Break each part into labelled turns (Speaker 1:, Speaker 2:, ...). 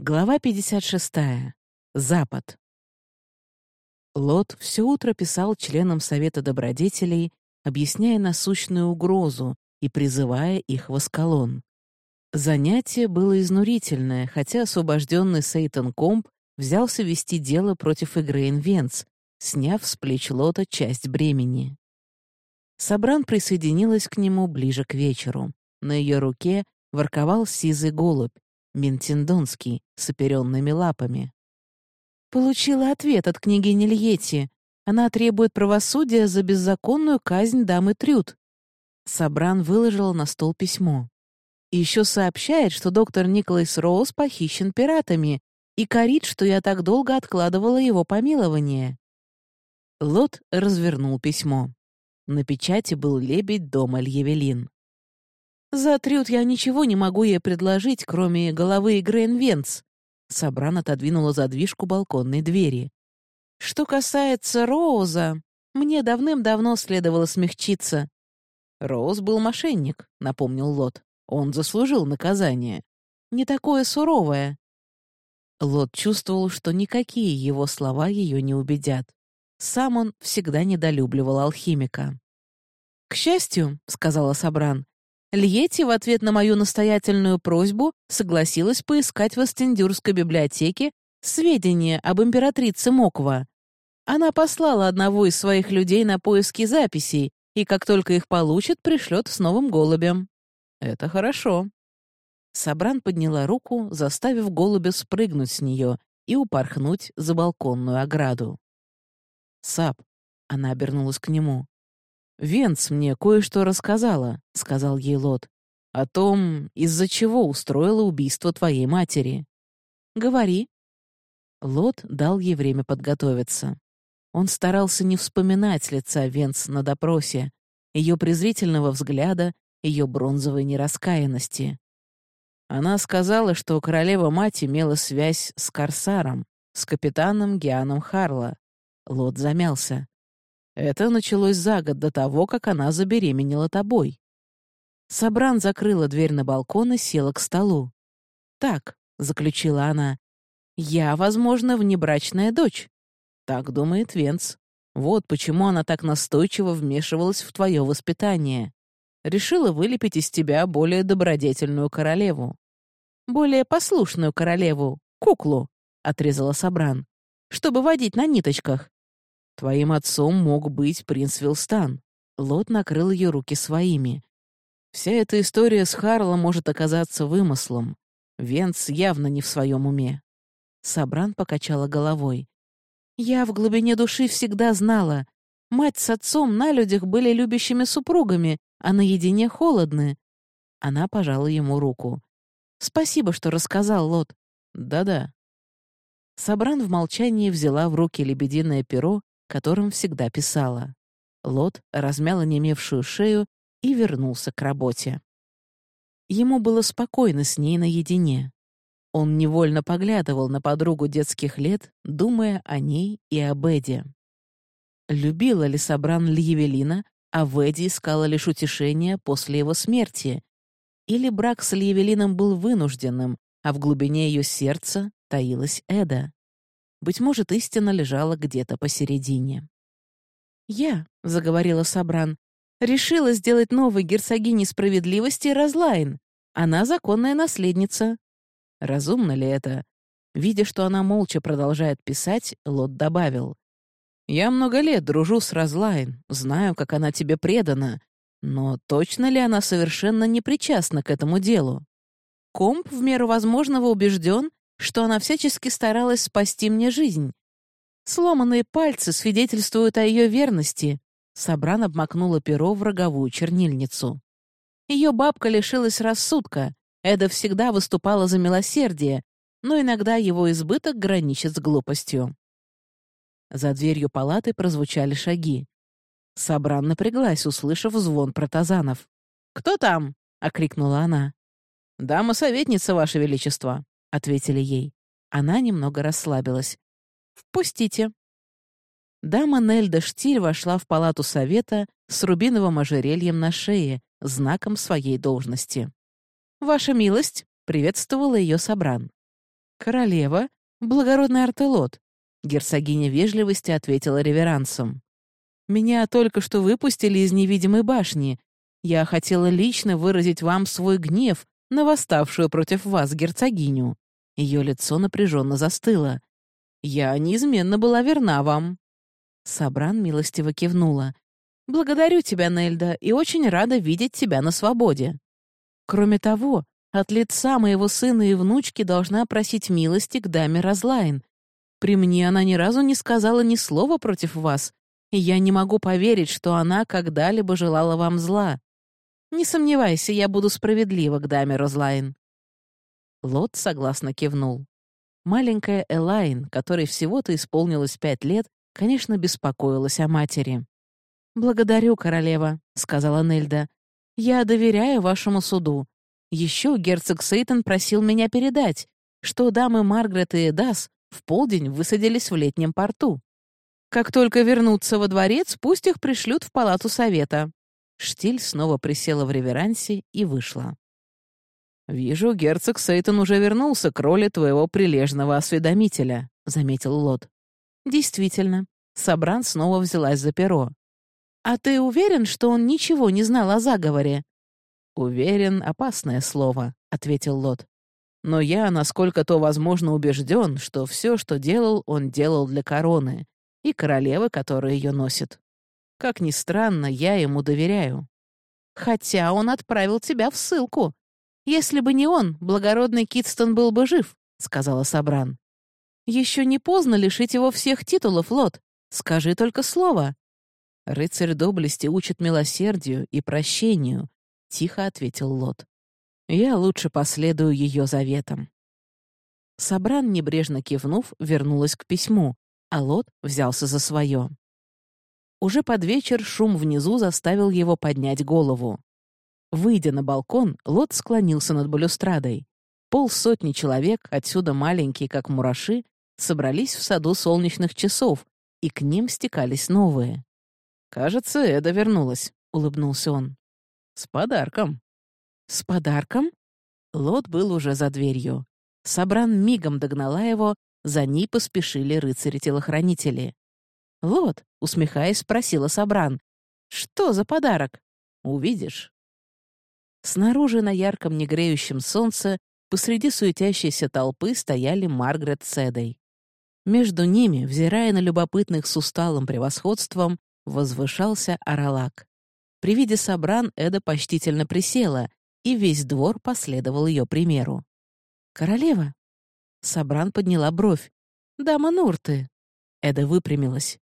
Speaker 1: Глава 56. Запад. Лот все утро писал членам Совета добродетелей, объясняя насущную угрозу и призывая их в Аскалон. Занятие было изнурительное, хотя освобожденный Сейтон Комп взялся вести дело против Игрейн Венц, сняв с плеч Лота часть бремени. Сабран присоединилась к нему ближе к вечеру. На ее руке ворковал сизый голубь, Ментиндонский, с оперенными лапами. Получила ответ от княгини Льети. Она требует правосудия за беззаконную казнь дамы Трюд. Сабран выложил на стол письмо. Еще сообщает, что доктор Николас Роуз похищен пиратами и корит, что я так долго откладывала его помилование. Лот развернул письмо. На печати был лебедь дома Льевелин. «За Трют я ничего не могу ей предложить, кроме головы Грейн Венц». Отодвинула задвижку балконной двери. «Что касается Роуза, мне давным-давно следовало смягчиться». «Роуз был мошенник», — напомнил Лот. «Он заслужил наказание. Не такое суровое». Лот чувствовал, что никакие его слова ее не убедят. Сам он всегда недолюбливал алхимика. «К счастью», — сказала Сабран, Льети в ответ на мою настоятельную просьбу согласилась поискать в Остендюрской библиотеке сведения об императрице Моква. Она послала одного из своих людей на поиски записей, и как только их получит, пришлет с новым голубем. Это хорошо. Сабран подняла руку, заставив голубя спрыгнуть с нее и упорхнуть за балконную ограду. «Сап», — она обернулась к нему, «Венц мне кое-что рассказала», — сказал ей Лот, «о том, из-за чего устроила убийство твоей матери». «Говори». Лот дал ей время подготовиться. Он старался не вспоминать лица Венц на допросе, ее презрительного взгляда, ее бронзовой нераскаянности. Она сказала, что королева-мать имела связь с Корсаром, с капитаном Гианом Харла. Лот замялся. Это началось за год до того, как она забеременела тобой. Сабран закрыла дверь на балкон и села к столу. «Так», — заключила она, — «я, возможно, внебрачная дочь». Так думает Венц. Вот почему она так настойчиво вмешивалась в твое воспитание. Решила вылепить из тебя более добродетельную королеву. «Более послушную королеву, куклу», — отрезала Сабран, «чтобы водить на ниточках. Твоим отцом мог быть принц Вилстан. Лот накрыл ее руки своими. Вся эта история с Харлом может оказаться вымыслом. Венц явно не в своем уме. Сабран покачала головой. «Я в глубине души всегда знала. Мать с отцом на людях были любящими супругами, а наедине холодны». Она пожала ему руку. «Спасибо, что рассказал, Лот». «Да-да». Сабран в молчании взяла в руки лебединое перо которым всегда писала. Лот размял онемевшую шею и вернулся к работе. Ему было спокойно с ней наедине. Он невольно поглядывал на подругу детских лет, думая о ней и об Эде. Любила ли Сабран Льявелина, а в Эде искала лишь утешения после его смерти? Или брак с Льявелином был вынужденным, а в глубине ее сердца таилась Эда? Быть может, истина лежала где-то посередине. «Я», — заговорила Сабран, — «решила сделать новой герцогиней справедливости Разлайн. Она законная наследница». Разумно ли это? Видя, что она молча продолжает писать, Лот добавил. «Я много лет дружу с Разлайн, знаю, как она тебе предана, но точно ли она совершенно не причастна к этому делу? Комп в меру возможного убежден, что она всячески старалась спасти мне жизнь. Сломанные пальцы свидетельствуют о ее верности. Сабран обмакнула перо в роговую чернильницу. Ее бабка лишилась рассудка. Эда всегда выступала за милосердие, но иногда его избыток граничит с глупостью. За дверью палаты прозвучали шаги. Сабран напряглась, услышав звон протазанов. «Кто там?» — окрикнула она. «Дама-советница, Ваше Величество», — ответили ей. Она немного расслабилась. «Впустите». Дама Нельда Штиль вошла в палату совета с рубиновым ожерельем на шее, знаком своей должности. «Ваша милость!» — приветствовала ее Собран. «Королева, благородный артелот», — герцогиня вежливости ответила реверансом. «Меня только что выпустили из невидимой башни. Я хотела лично выразить вам свой гнев на восставшую против вас герцогиню». Ее лицо напряженно застыло. «Я неизменно была верна вам». Сабран милостиво кивнула. «Благодарю тебя, Нельда, и очень рада видеть тебя на свободе. Кроме того, от лица моего сына и внучки должна просить милости к даме Разлайн. При мне она ни разу не сказала ни слова против вас, и я не могу поверить, что она когда-либо желала вам зла. Не сомневайся, я буду справедлива к даме Розлайн». Лот согласно кивнул. Маленькая Элайн, которой всего-то исполнилось пять лет, конечно, беспокоилась о матери. «Благодарю, королева», — сказала Нельда. «Я доверяю вашему суду. Еще герцог Сейтон просил меня передать, что дамы Маргарет и Эдас в полдень высадились в летнем порту. Как только вернутся во дворец, пусть их пришлют в палату совета». Штиль снова присела в реверансе и вышла. «Вижу, герцог Сейтон уже вернулся к роли твоего прилежного осведомителя», — заметил Лот. «Действительно». Сабран снова взялась за перо. «А ты уверен, что он ничего не знал о заговоре?» «Уверен — опасное слово», — ответил Лот. «Но я, насколько то возможно, убежден, что все, что делал, он делал для короны и королевы, которая ее носит. Как ни странно, я ему доверяю. Хотя он отправил тебя в ссылку. Если бы не он, благородный Китстон был бы жив», — сказала Сабран. «Еще не поздно лишить его всех титулов, Лот. Скажи только слово». «Рыцарь доблести учит милосердию и прощению», — тихо ответил Лот. «Я лучше последую ее заветам». Сабран, небрежно кивнув, вернулась к письму, а Лот взялся за свое. Уже под вечер шум внизу заставил его поднять голову. Выйдя на балкон, Лот склонился над балюстрадой. Полсотни человек, отсюда маленькие, как мураши, собрались в саду солнечных часов, и к ним стекались новые. «Кажется, Эда вернулась», — улыбнулся он. «С подарком». «С подарком?» Лот был уже за дверью. Сабран мигом догнала его, за ней поспешили рыцари-телохранители. «Лот», — усмехаясь, спросила Сабран, «что за подарок?» «Увидишь». Снаружи на ярком негреющем солнце посреди суетящейся толпы стояли Маргарет с Эдой. Между ними, взирая на любопытных с усталым превосходством, возвышался Аралак. При виде Сабран Эда почтительно присела, и весь двор последовал ее примеру. «Королева?» Сабран подняла бровь. «Дама Нурты». Эда выпрямилась.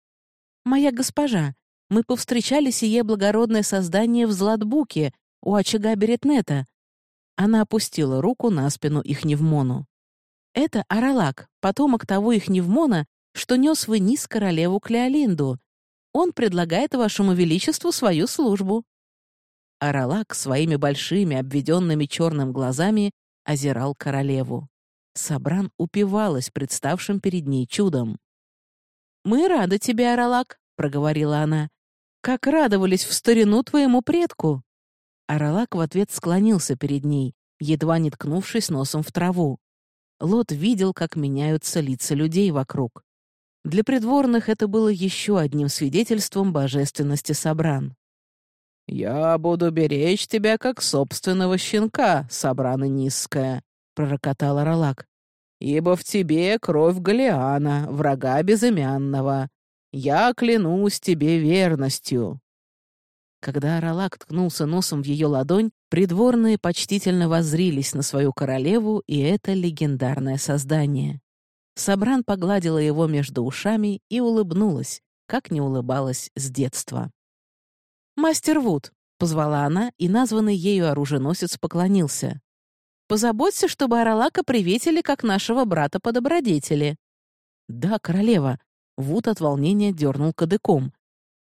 Speaker 1: «Моя госпожа, мы повстречали сие благородное создание в Златбуке, у очага Беретнета». Она опустила руку на спину Ихневмону. «Это Аралак, потомок того Ихневмона, что нес вниз королеву Клеолинду, он предлагает вашему величеству свою службу». Аралак своими большими, обведенными черным глазами озирал королеву. Сабран упивалась представшим перед ней чудом. «Мы рады тебе, Аралак», — проговорила она. «Как радовались в старину твоему предку!» Аралак в ответ склонился перед ней, едва не ткнувшись носом в траву. Лот видел, как меняются лица людей вокруг. Для придворных это было еще одним свидетельством божественности Сабран. «Я буду беречь тебя, как собственного щенка, Сабрана низкая», — пророкотал Ролак. «Ибо в тебе кровь Галиана, врага безымянного. Я клянусь тебе верностью». Когда Аралак ткнулся носом в ее ладонь, придворные почтительно воззрились на свою королеву и это легендарное создание. Сабран погладила его между ушами и улыбнулась, как не улыбалась с детства. «Мастер Вуд», — позвала она, и названный ею оруженосец поклонился. «Позаботься, чтобы Аралака приветили, как нашего брата по добродетели». «Да, королева», — Вуд от волнения дернул кадыком.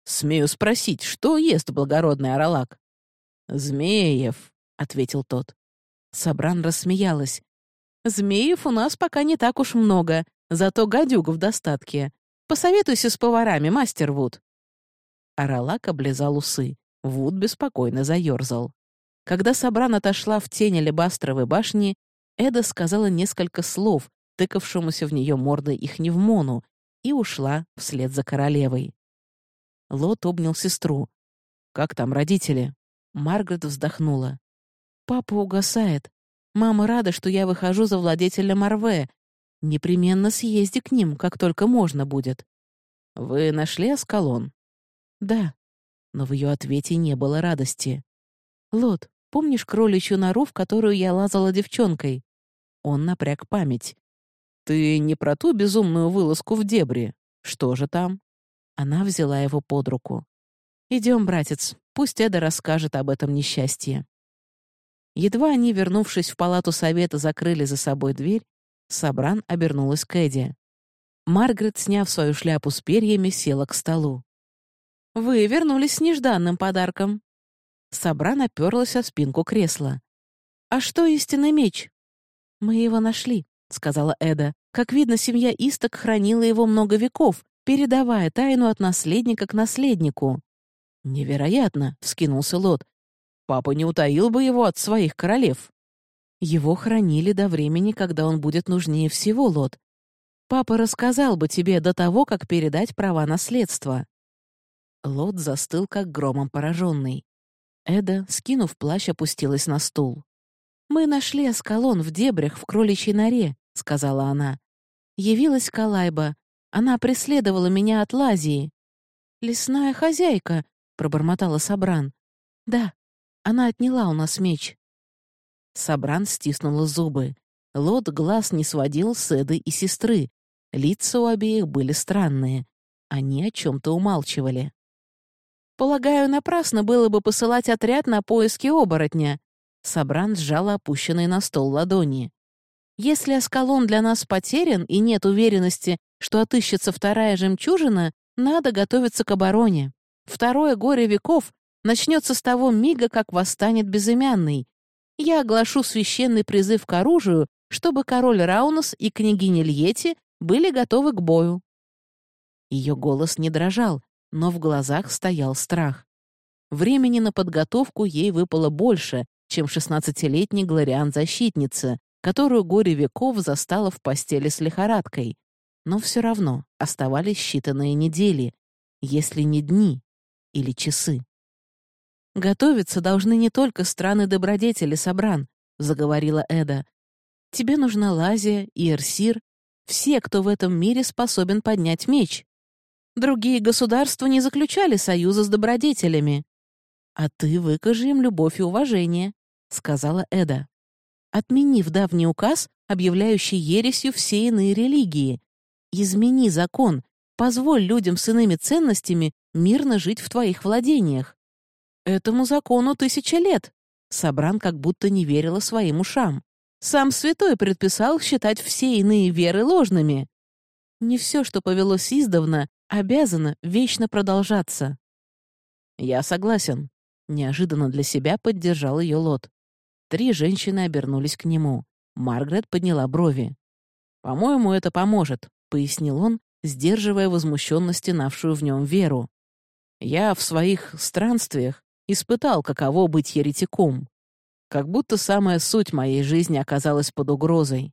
Speaker 1: «Смею спросить, что ест благородный Аралак?» «Змеев», — ответил тот. Сабран рассмеялась. Змеев у нас пока не так уж много, зато гадюг в достатке. Посоветуйся с поварами, мастер Вуд». Аралак облизал усы. Вуд беспокойно заерзал. Когда Сабран отошла в тень алебастровой башни, Эда сказала несколько слов, тыкавшемуся в нее мордой их невмону, и ушла вслед за королевой. Лот обнял сестру. «Как там родители?» Маргарет вздохнула. «Папа угасает. Мама рада, что я выхожу за владетеля Марве. Непременно съезди к ним, как только можно будет». «Вы нашли Аскалон?» «Да». Но в ее ответе не было радости. «Лот, помнишь кроличью нору, в которую я лазала девчонкой?» Он напряг память. «Ты не про ту безумную вылазку в дебри? Что же там?» Она взяла его под руку. «Идем, братец, пусть Эда расскажет об этом несчастье». Едва они, вернувшись в палату совета, закрыли за собой дверь, Сабран обернулась к Эдди. Маргарет, сняв свою шляпу с перьями, села к столу. «Вы вернулись с нежданным подарком». Сабран оперлась о спинку кресла. «А что истинный меч?» «Мы его нашли», — сказала Эда. «Как видно, семья Исток хранила его много веков, передавая тайну от наследника к наследнику». «Невероятно!» — вскинулся Лот. «Папа не утаил бы его от своих королев». «Его хранили до времени, когда он будет нужнее всего, Лот. Папа рассказал бы тебе до того, как передать права наследства». Лот застыл, как громом пораженный. Эда, скинув плащ, опустилась на стул. «Мы нашли Аскалон в дебрях в кроличьей норе», — сказала она. «Явилась Калайба. Она преследовала меня от Лазии». «Лесная хозяйка», — пробормотала Сабран. «Да, она отняла у нас меч». Сабран стиснула зубы. Лот глаз не сводил с Эды и сестры. Лица у обеих были странные. Они о чем-то умалчивали. «Полагаю, напрасно было бы посылать отряд на поиски оборотня», Сабран сжала опущенные на стол ладони. «Если Аскалон для нас потерян и нет уверенности, что отыщется вторая жемчужина, надо готовиться к обороне. Второе горе веков начнется с того мига, как восстанет безымянный. Я оглашу священный призыв к оружию, чтобы король Раунус и княгиня Льети были готовы к бою». Ее голос не дрожал, но в глазах стоял страх. Времени на подготовку ей выпало больше, чем шестнадцатилетний Глориан-защитница, которую горе веков застала в постели с лихорадкой. Но все равно оставались считанные недели, если не дни или часы. «Готовиться должны не только страны-добродетели, Собран», — заговорила Эда. «Тебе нужна Лазия и Эрсир, все, кто в этом мире способен поднять меч. Другие государства не заключали союза с добродетелями. А ты выкажи им любовь и уважение сказала Эда. «Отменив давний указ, объявляющий ересью все иные религии. Измени закон, позволь людям с иными ценностями мирно жить в твоих владениях. Этому закону тысяча лет». Сабран как будто не верила своим ушам. Сам святой предписал считать все иные веры ложными. Не все, что повелось издавна, обязано вечно продолжаться. «Я согласен», — неожиданно для себя поддержал ее Лот. Три женщины обернулись к нему. Маргарет подняла брови. «По-моему, это поможет», — пояснил он, сдерживая возмущенно стенавшую в нем веру. «Я в своих странствиях испытал, каково быть еретиком. Как будто самая суть моей жизни оказалась под угрозой.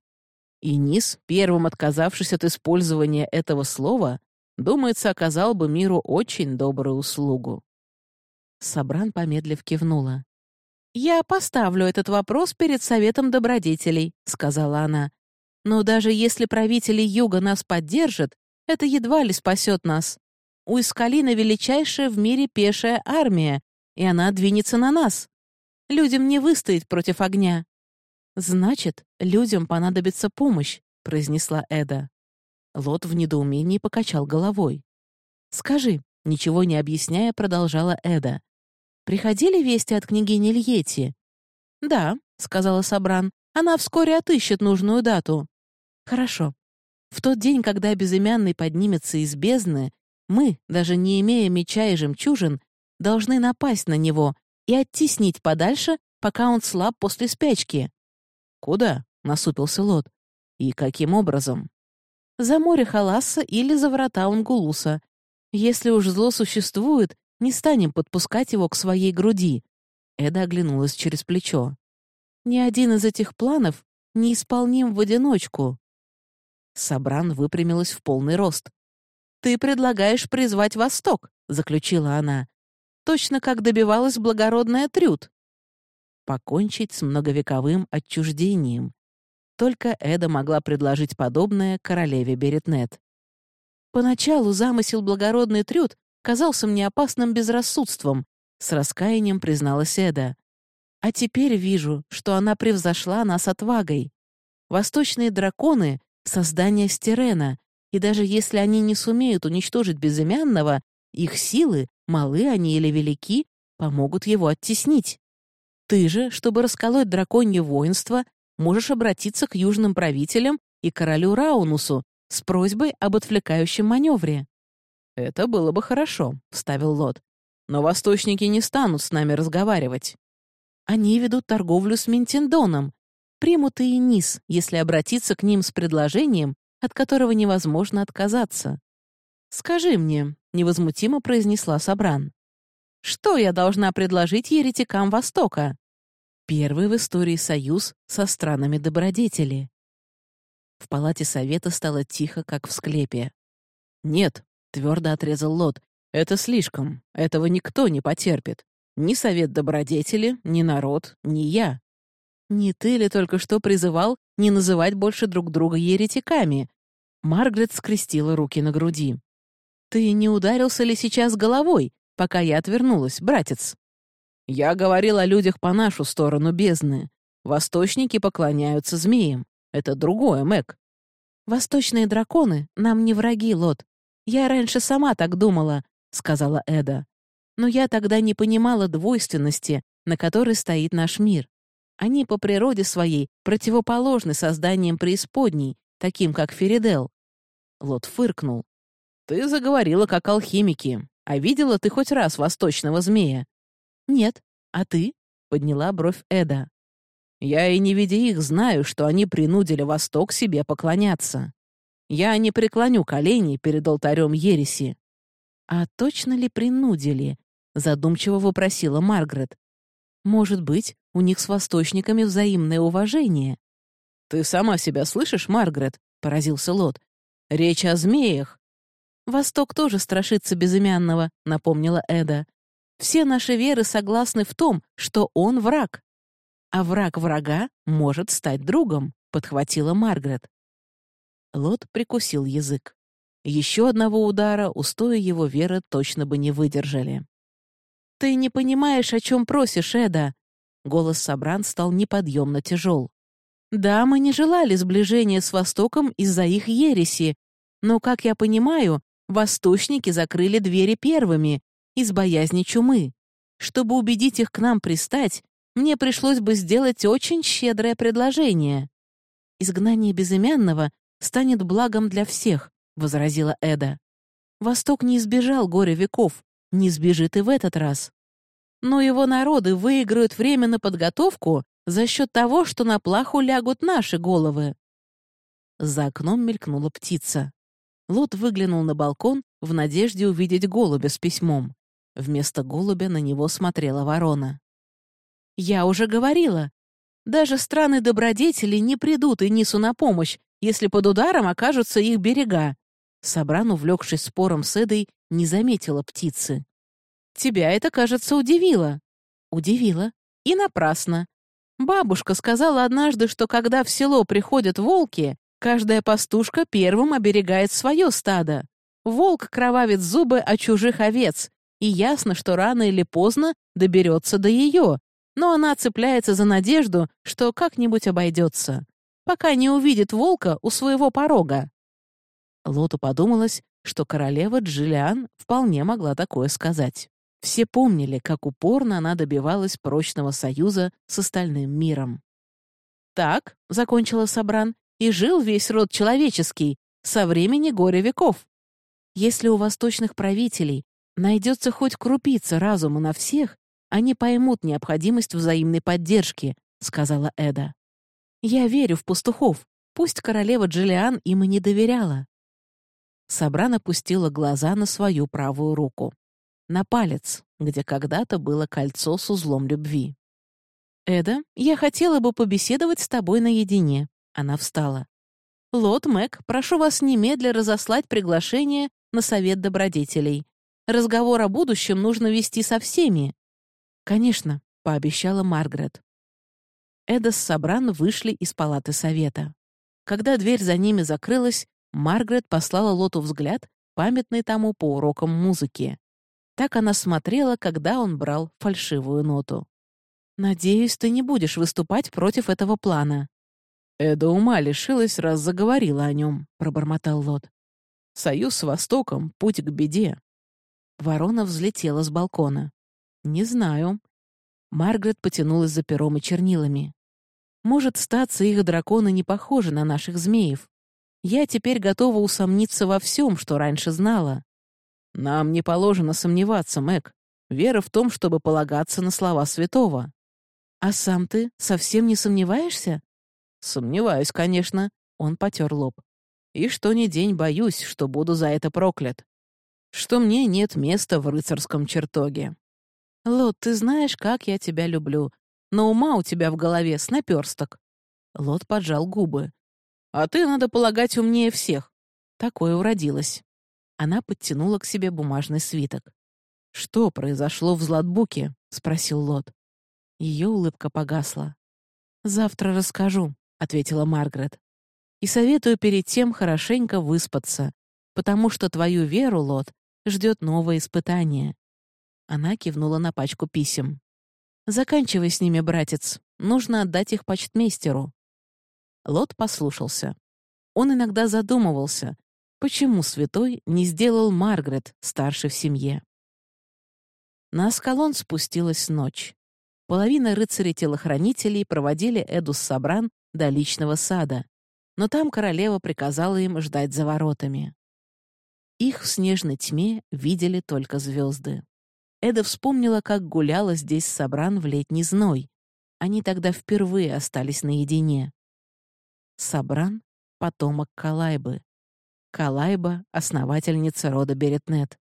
Speaker 1: И Низ, первым отказавшись от использования этого слова, думается, оказал бы миру очень добрую услугу». Сабран, помедлив, кивнула. «Я поставлю этот вопрос перед Советом добродетелей», — сказала она. «Но даже если правители Юга нас поддержат, это едва ли спасет нас. У Искалина величайшая в мире пешая армия, и она двинется на нас. Людям не выстоять против огня». «Значит, людям понадобится помощь», — произнесла Эда. Лот в недоумении покачал головой. «Скажи», — ничего не объясняя, продолжала Эда. Приходили вести от княгини Льети?» «Да», — сказала Сабран, — «она вскоре отыщет нужную дату». «Хорошо. В тот день, когда безымянный поднимется из бездны, мы, даже не имея меча и жемчужин, должны напасть на него и оттеснить подальше, пока он слаб после спячки». «Куда?» — насупился Лот. «И каким образом?» «За море Халасса или за врата Унгулуса. Если уж зло существует, не станем подпускать его к своей груди». Эда оглянулась через плечо. «Ни один из этих планов не исполним в одиночку». Сабран выпрямилась в полный рост. «Ты предлагаешь призвать Восток», — заключила она. «Точно как добивалась благородная Трюд». Покончить с многовековым отчуждением. Только Эда могла предложить подобное королеве Беретнет. Поначалу замысел благородный Трюд казался мне опасным безрассудством, с раскаянием призналась Эда. А теперь вижу, что она превзошла нас отвагой. Восточные драконы — создание Стерена, и даже если они не сумеют уничтожить безымянного, их силы, малы они или велики, помогут его оттеснить. Ты же, чтобы расколоть драконье воинство, можешь обратиться к южным правителям и королю Раунусу с просьбой об отвлекающем маневре. «Это было бы хорошо», — вставил Лот. «Но восточники не станут с нами разговаривать. Они ведут торговлю с Ментендоном, примут и низ, если обратиться к ним с предложением, от которого невозможно отказаться. «Скажи мне», — невозмутимо произнесла Сабран, «что я должна предложить еретикам Востока?» Первый в истории союз со странами добродетели. В палате совета стало тихо, как в склепе. «Нет», — твердо отрезал Лот, — «это слишком. Этого никто не потерпит. Ни совет добродетели, ни народ, ни я. Не ты ли только что призывал не называть больше друг друга еретиками?» Маргарет скрестила руки на груди. «Ты не ударился ли сейчас головой, пока я отвернулась, братец?» «Я говорил о людях по нашу сторону бездны. Восточники поклоняются змеям. Это другое, Мэг». «Восточные драконы нам не враги, Лот. Я раньше сама так думала», — сказала Эда. «Но я тогда не понимала двойственности, на которой стоит наш мир. Они по природе своей противоположны созданиям преисподней, таким как Феридел. Лот фыркнул. «Ты заговорила как алхимики. А видела ты хоть раз восточного змея?» «Нет. А ты?» — подняла бровь Эда. «Я и не видя их знаю, что они принудили Восток себе поклоняться. Я не преклоню колени перед алтарем ереси». «А точно ли принудили?» — задумчиво вопросила Маргарет. «Может быть, у них с восточниками взаимное уважение. «Ты сама себя слышишь, Маргарет?» — поразился Лот. «Речь о змеях». «Восток тоже страшится безымянного», — напомнила Эда. «Все наши веры согласны в том, что он враг. А враг врага может стать другом», — подхватила Маргарет. Лот прикусил язык. Еще одного удара устои его веры точно бы не выдержали. «Ты не понимаешь, о чем просишь, Эда», Голос Сабран стал неподъемно тяжел. «Да, мы не желали сближения с Востоком из-за их ереси, но, как я понимаю, восточники закрыли двери первыми из боязни чумы. Чтобы убедить их к нам пристать, мне пришлось бы сделать очень щедрое предложение. Изгнание безымянного станет благом для всех», — возразила Эда. «Восток не избежал горя веков, не сбежит и в этот раз но его народы выиграют время на подготовку за счет того, что на плаху лягут наши головы. За окном мелькнула птица. Лот выглянул на балкон в надежде увидеть голубя с письмом. Вместо голубя на него смотрела ворона. «Я уже говорила. Даже страны добродетели не придут и Нису на помощь, если под ударом окажутся их берега». Собран, увлекшись спором с Эдой, не заметила птицы. Тебя это, кажется, удивило». «Удивило. И напрасно. Бабушка сказала однажды, что когда в село приходят волки, каждая пастушка первым оберегает свое стадо. Волк кровавит зубы о чужих овец, и ясно, что рано или поздно доберется до ее, но она цепляется за надежду, что как-нибудь обойдется, пока не увидит волка у своего порога. Лоту подумалось, что королева Джиллиан вполне могла такое сказать. Все помнили, как упорно она добивалась прочного союза с остальным миром. «Так», — закончила Сабран, — «и жил весь род человеческий со времени горя веков. Если у восточных правителей найдется хоть крупица разума на всех, они поймут необходимость взаимной поддержки», — сказала Эда. «Я верю в пастухов, пусть королева Джиллиан им и не доверяла». Сабран опустила глаза на свою правую руку на палец, где когда-то было кольцо с узлом любви. «Эда, я хотела бы побеседовать с тобой наедине». Она встала. «Лот Мэг, прошу вас немедля разослать приглашение на совет добродетелей. Разговор о будущем нужно вести со всеми». «Конечно», — пообещала Маргарет. Эда с Сабран вышли из палаты совета. Когда дверь за ними закрылась, Маргарет послала Лоту взгляд, памятный тому по урокам музыки. Так она смотрела, когда он брал фальшивую ноту. «Надеюсь, ты не будешь выступать против этого плана». «Эда ума лишилась, раз заговорила о нем», — пробормотал Лот. «Союз с Востоком — путь к беде». Ворона взлетела с балкона. «Не знаю». Маргарет потянулась за пером и чернилами. «Может, статься их драконы не похожи на наших змеев. Я теперь готова усомниться во всем, что раньше знала. Нам не положено сомневаться, Мэг. Вера в том, чтобы полагаться на слова святого. А сам ты совсем не сомневаешься? Сомневаюсь, конечно. Он потер лоб. И что ни день боюсь, что буду за это проклят. Что мне нет места в рыцарском чертоге. Лот, ты знаешь, как я тебя люблю. Но ума у тебя в голове с. Лот поджал губы. А ты, надо полагать, умнее всех. Такое уродилось. Она подтянула к себе бумажный свиток. «Что произошло в Златбуке?» — спросил Лот. Ее улыбка погасла. «Завтра расскажу», — ответила Маргарет. «И советую перед тем хорошенько выспаться, потому что твою веру, Лот, ждет новое испытание». Она кивнула на пачку писем. «Заканчивай с ними, братец. Нужно отдать их почтмейстеру». Лот послушался. Он иногда задумывался, почему святой не сделал Маргарет старше в семье. На Аскалон спустилась ночь. Половина рыцарей-телохранителей проводили Эду с Сабран до личного сада, но там королева приказала им ждать за воротами. Их в снежной тьме видели только звезды. Эда вспомнила, как гуляла здесь Сабран в летний зной. Они тогда впервые остались наедине. Сабран — потомок Калайбы. Калайба — основательница рода Беретнет.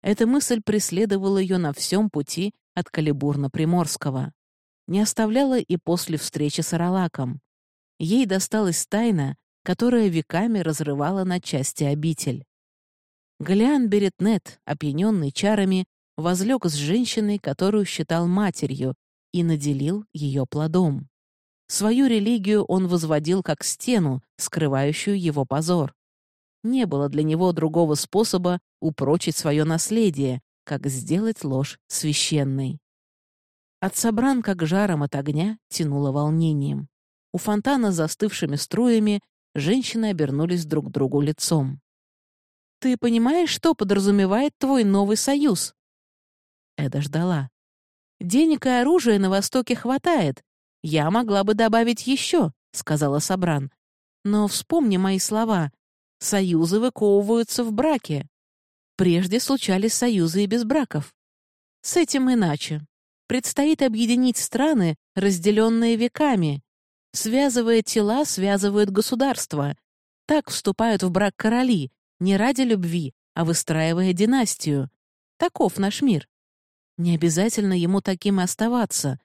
Speaker 1: Эта мысль преследовала ее на всем пути от Калибурна-Приморского. Не оставляла и после встречи с Аралаком. Ей досталась тайна, которая веками разрывала на части обитель. Галиан Беретнет, опьяненный чарами, возлег с женщиной, которую считал матерью, и наделил ее плодом. Свою религию он возводил как стену, скрывающую его позор. Не было для него другого способа упрочить свое наследие, как сделать ложь священной. От собран, как жаром от огня, тянуло волнением. У фонтана застывшими струями женщины обернулись друг к другу лицом. «Ты понимаешь, что подразумевает твой новый союз?» Эда ждала. «Денег и оружия на Востоке хватает, «Я могла бы добавить еще», — сказала Сабран. «Но вспомни мои слова. Союзы выковываются в браке. Прежде случались союзы и без браков. С этим иначе. Предстоит объединить страны, разделенные веками. Связывая тела, связывают государства. Так вступают в брак короли, не ради любви, а выстраивая династию. Таков наш мир. Не обязательно ему таким и оставаться.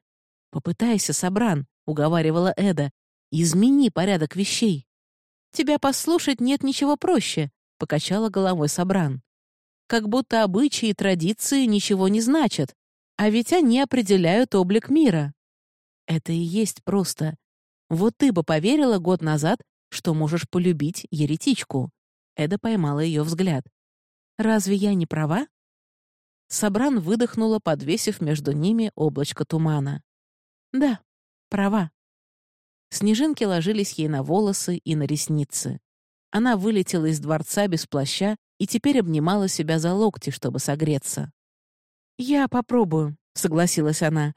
Speaker 1: «Попытайся, Сабран», — уговаривала Эда. «Измени порядок вещей». «Тебя послушать нет ничего проще», — покачала головой Сабран. «Как будто обычаи и традиции ничего не значат, а ведь они определяют облик мира». «Это и есть просто. Вот ты бы поверила год назад, что можешь полюбить еретичку». Эда поймала ее взгляд. «Разве я не права?» Сабран выдохнула, подвесив между ними облачко тумана. Да, права. Снежинки ложились ей на волосы и на ресницы. Она вылетела из дворца без плаща и теперь обнимала себя за локти, чтобы согреться. «Я попробую», — согласилась она.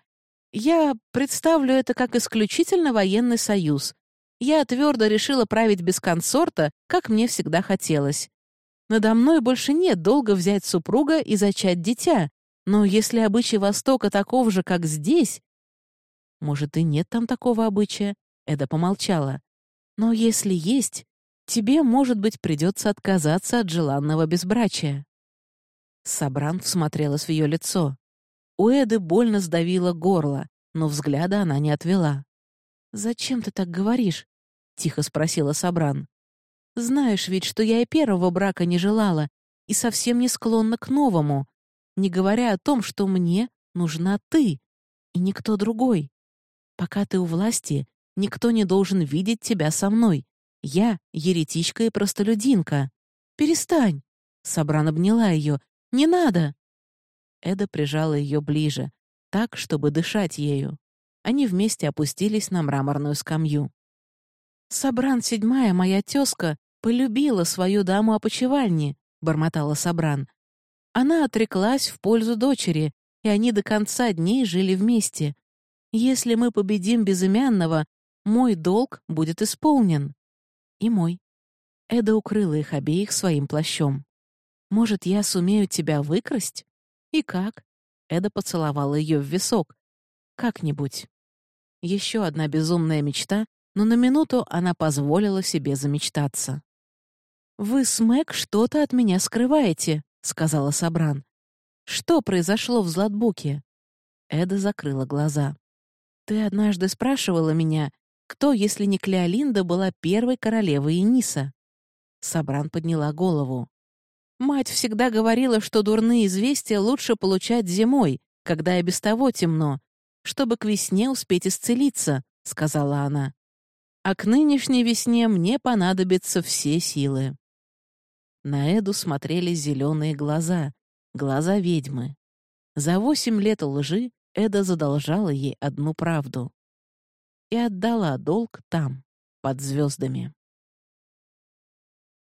Speaker 1: «Я представлю это как исключительно военный союз. Я твердо решила править без консорта, как мне всегда хотелось. Надо мной больше нет долга взять супруга и зачать дитя, но если обычай Востока таков же, как здесь, может, и нет там такого обычая?» Эда помолчала. «Но если есть, тебе, может быть, придется отказаться от желанного безбрачия». Сабран всмотрелась в ее лицо. У Эды больно сдавило горло, но взгляда она не отвела. «Зачем ты так говоришь? Тихо спросила Сабран. «Знаешь ведь, что я и первого брака не желала и совсем не склонна к новому, не говоря о том, что мне нужна ты и никто другой. Пока ты у власти, никто не должен видеть тебя со мной. Я — еретичка и простолюдинка. Перестань!» Сабран обняла ее. «Не надо!» Эда прижала ее ближе, так, чтобы дышать ею. Они вместе опустились на мраморную скамью. «Сабран седьмая, моя тезка, полюбила свою даму опочивальни», — бормотала Сабран. «Она отреклась в пользу дочери, и они до конца дней жили вместе. Если мы победим безымянного, мой долг будет исполнен. И мой». Эда укрыла их обеих своим плащом. «Может, я сумею тебя выкрасть?» «И как?» Эда поцеловала ее в висок. «Как-нибудь». Еще одна безумная мечта, но на минуту она позволила себе замечтаться. «Вы с Мэг что-то от меня скрываете», — сказала Сабран. «Что произошло в Златбуке?» Эда закрыла глаза. «Ты однажды спрашивала меня, кто, если не Клеолинда, была первой королевой Иниса?» Сабран подняла голову. Мать всегда говорила, что дурные известия лучше получать зимой, когда и без того темно, чтобы к весне успеть исцелиться», — сказала она. «А к нынешней весне мне понадобятся все силы». На Эду смотрели зеленые глаза, глаза ведьмы. За восемь лет лжи Эда задолжала ей одну правду. И отдала долг там, под звездами.